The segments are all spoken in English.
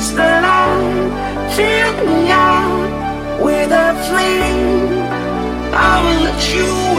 chase the light, fill me out with a flame. I will let you.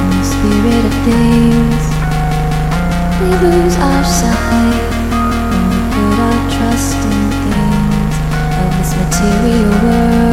in the spirit of things. We lose our sight things of this material world.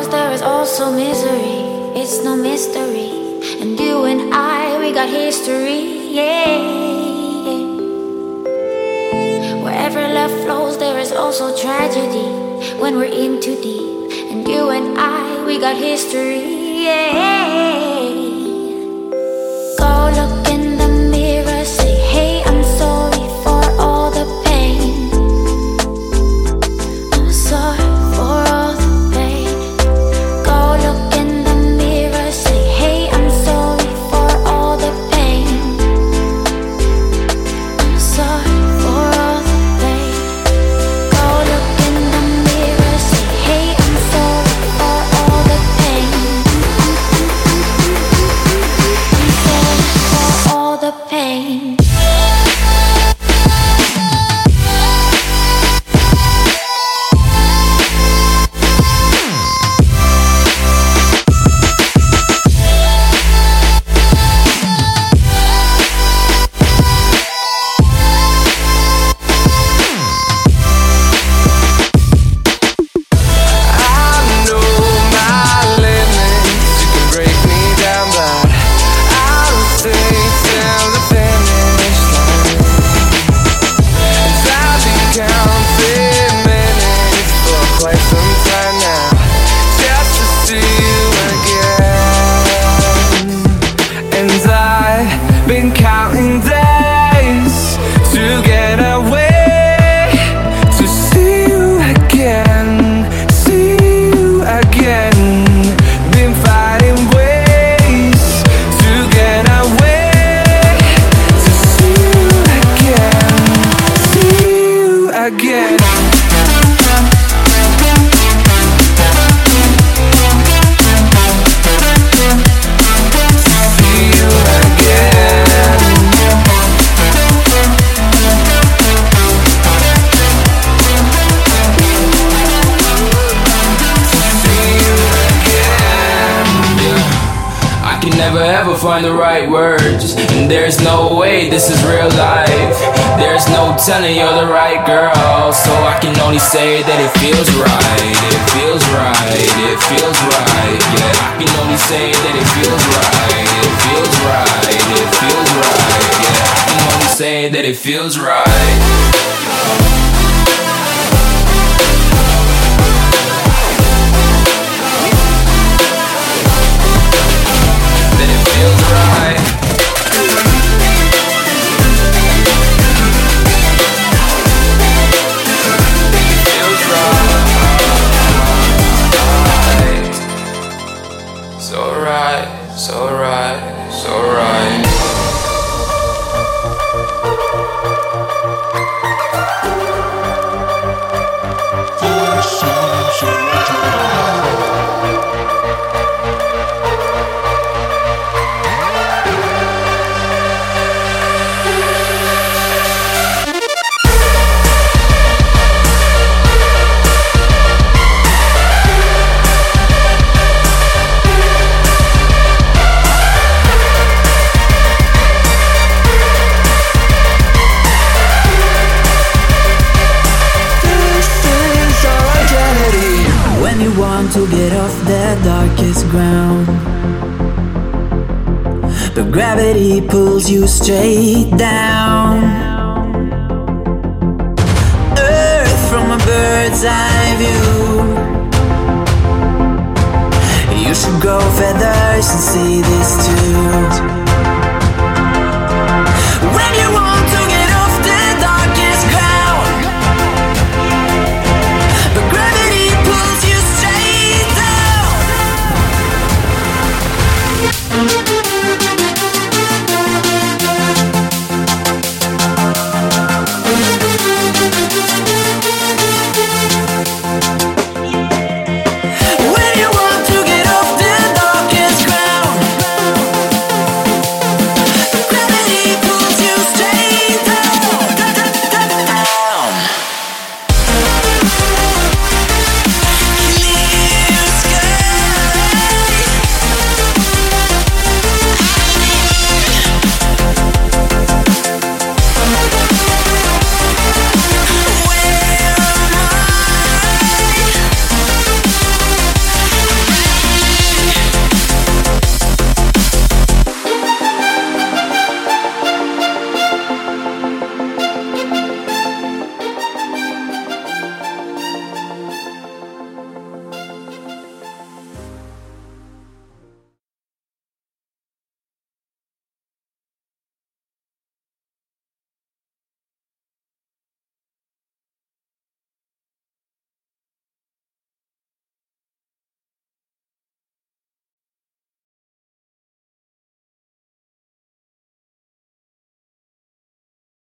knows there is also misery. It's no mystery. And you and I, we got history. Yeah. Wherever love flows, there is also tragedy. When we're in too deep. And you and I, we got history. Yeah. Never ever find the right words. And there's no way this is real life. There's no telling you're the right girl. So I can only say that it feels right. It feels right. It feels right. Yeah, I can only say that it feels right. It feels right. It feels right. Yeah, I can only say that it feels right. Gravity pulls you straight down. Earth from a bird's eye view. You should grow feathers and see this too.